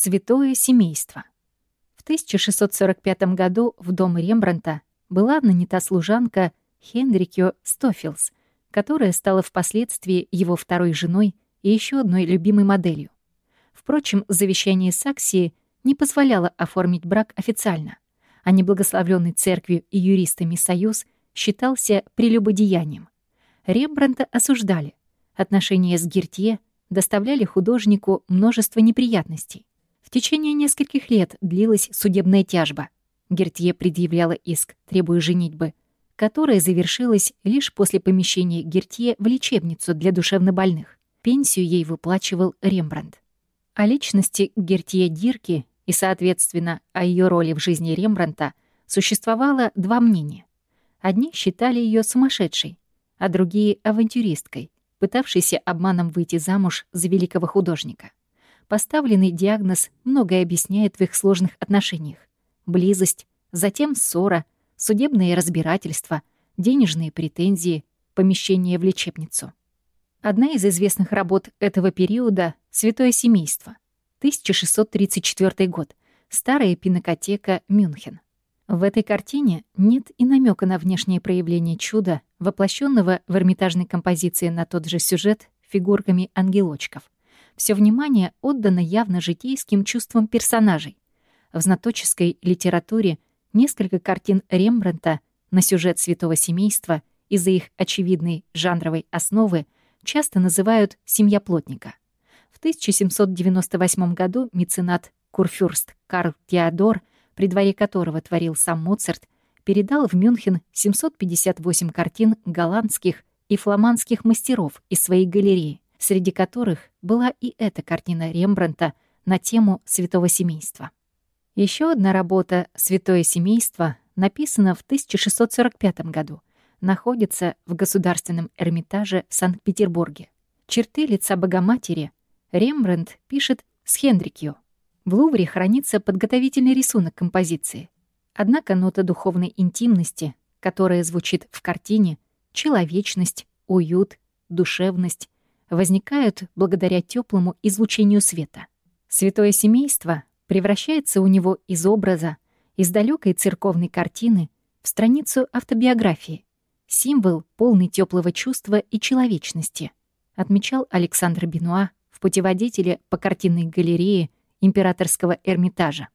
Святое семейство. В 1645 году в дом Рембранта была нанята служанка Хенрикё Стофилс, которая стала впоследствии его второй женой и еще одной любимой моделью. Впрочем, завещание Саксии не позволяло оформить брак официально, а неблагословленный церковью и юристами союз считался прелюбодеянием. Рембранта осуждали. Отношения с Гертье доставляли художнику множество неприятностей. В течение нескольких лет длилась судебная тяжба. Гертье предъявляла иск, требуя женитьбы, которая завершилась лишь после помещения Гертье в лечебницу для душевнобольных. Пенсию ей выплачивал Рембрандт. О личности Гертье Дирки и, соответственно, о ее роли в жизни Рембранта существовало два мнения. Одни считали ее сумасшедшей, а другие — авантюристкой, пытавшейся обманом выйти замуж за великого художника. Поставленный диагноз многое объясняет в их сложных отношениях. Близость, затем ссора, судебные разбирательства, денежные претензии, помещение в лечебницу. Одна из известных работ этого периода — «Святое семейство», 1634 год, старая пинокотека Мюнхен. В этой картине нет и намека на внешнее проявление чуда, воплощенного в эрмитажной композиции на тот же сюжет фигурками ангелочков. Все внимание отдано явно житейским чувствам персонажей. В знаточеской литературе несколько картин Рембрандта на сюжет святого семейства из-за их очевидной жанровой основы часто называют «семья плотника». В 1798 году меценат Курфюрст Карл Теодор, при дворе которого творил сам Моцарт, передал в Мюнхен 758 картин голландских и фламандских мастеров из своей галереи, среди которых была и эта картина Рембранта на тему святого семейства. Еще одна работа «Святое семейство» написана в 1645 году, находится в Государственном Эрмитаже в Санкт-Петербурге. Черты лица Богоматери Рембрандт пишет с Хендрикью. В Лувре хранится подготовительный рисунок композиции. Однако нота духовной интимности, которая звучит в картине, человечность, уют, душевность, возникают благодаря теплому излучению света. Святое семейство превращается у него из образа, из далекой церковной картины в страницу автобиографии, символ полный теплого чувства и человечности, отмечал Александр Бенуа в путеводителе по картинной галерее Императорского Эрмитажа.